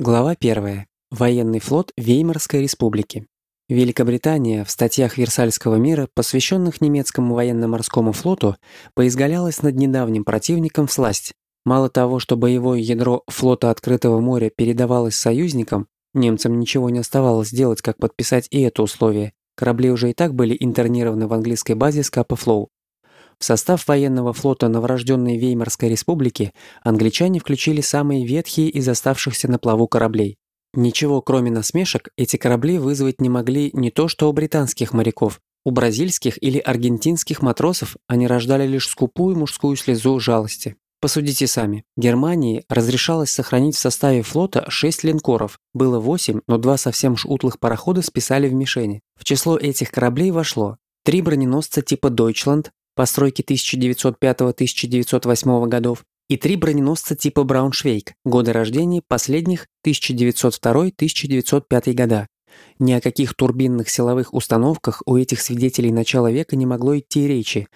Глава 1. Военный флот Веймарской республики. Великобритания в статьях Версальского мира, посвященных немецкому военно-морскому флоту, поизгалялась над недавним противником в сласть. Мало того, что боевое ядро флота открытого моря передавалось союзникам, немцам ничего не оставалось делать, как подписать и это условие. Корабли уже и так были интернированы в английской базе Скапа Флоу. В состав военного флота новорожденной Веймарской республики англичане включили самые ветхие из оставшихся на плаву кораблей. Ничего, кроме насмешек, эти корабли вызвать не могли не то что у британских моряков, у бразильских или аргентинских матросов они рождали лишь скупую мужскую слезу жалости. Посудите сами. Германии разрешалось сохранить в составе флота 6 линкоров. Было 8, но два совсем уж утлых парохода списали в мишени. В число этих кораблей вошло три броненосца типа Deutschland, постройки 1905-1908 годов, и три броненосца типа Брауншвейк, годы рождения последних 1902-1905 года. Ни о каких турбинных силовых установках у этих свидетелей начала века не могло идти речи.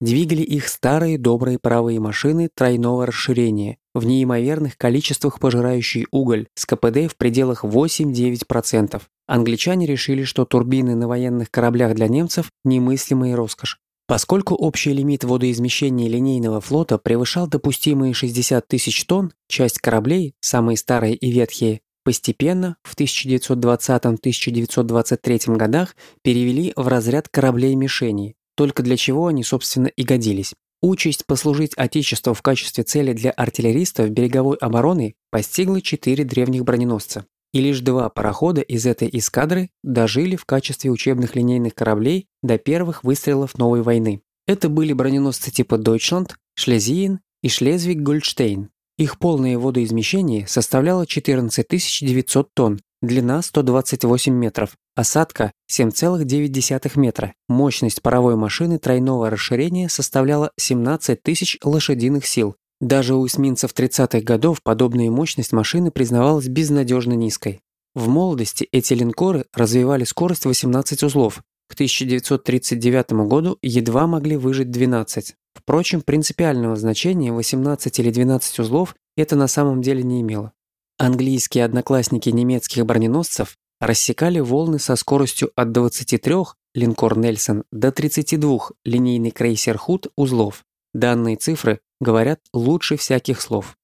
Двигали их старые добрые правые машины тройного расширения, в неимоверных количествах пожирающие уголь, с КПД в пределах 8-9%. Англичане решили, что турбины на военных кораблях для немцев – немыслимая роскошь. Поскольку общий лимит водоизмещения линейного флота превышал допустимые 60 тысяч тонн, часть кораблей, самые старые и ветхие, постепенно в 1920-1923 годах перевели в разряд кораблей-мишеней, только для чего они, собственно, и годились. Участь послужить Отечеству в качестве цели для артиллеристов береговой обороны постигла четыре древних броненосца и лишь два парохода из этой эскадры дожили в качестве учебных линейных кораблей до первых выстрелов новой войны. Это были броненосцы типа Deutschland, Шлезиен и Шлезвиг-Гольдштейн. Их полное водоизмещение составляло 14 900 тонн, длина 128 метров, осадка 7,9 метра, мощность паровой машины тройного расширения составляла 17 тысяч лошадиных сил, даже у эсминцев 30-х годов подобная мощность машины признавалась безнадежно низкой. В молодости эти линкоры развивали скорость 18 узлов, к 1939 году едва могли выжить 12. Впрочем, принципиального значения 18 или 12 узлов это на самом деле не имело. Английские одноклассники немецких броненосцев рассекали волны со скоростью от 23 линкор Нельсон до 32 линейный крейсер Худ узлов. Данные цифры говорят лучше всяких слов.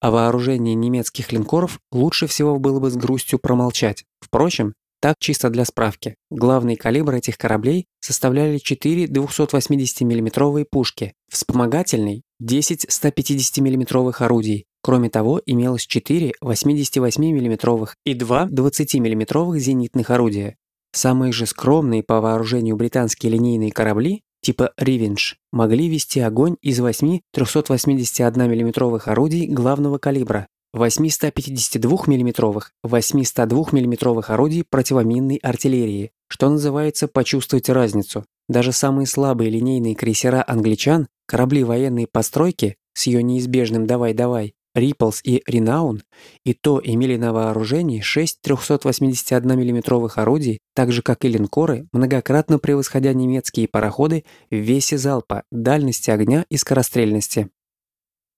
О вооружении немецких линкоров лучше всего было бы с грустью промолчать. Впрочем, так чисто для справки. Главный калибр этих кораблей составляли 4 280 миллиметровые пушки, вспомогательный – 10 150 миллиметровых орудий. Кроме того, имелось 4 88 миллиметровых и 2 20 миллиметровых зенитных орудия. Самые же скромные по вооружению британские линейные корабли типа Revenge могли вести огонь из 8 381 мм орудий главного калибра, 8 152 мм, 8 102 мм орудий противоминной артиллерии, что называется почувствовать разницу. Даже самые слабые линейные крейсера англичан, корабли военной постройки с ее неизбежным «давай-давай», Ripples и Renown и то имели на вооружении 6 381 миллиметровых орудий, так же как и линкоры, многократно превосходя немецкие пароходы в весе залпа, дальности огня и скорострельности.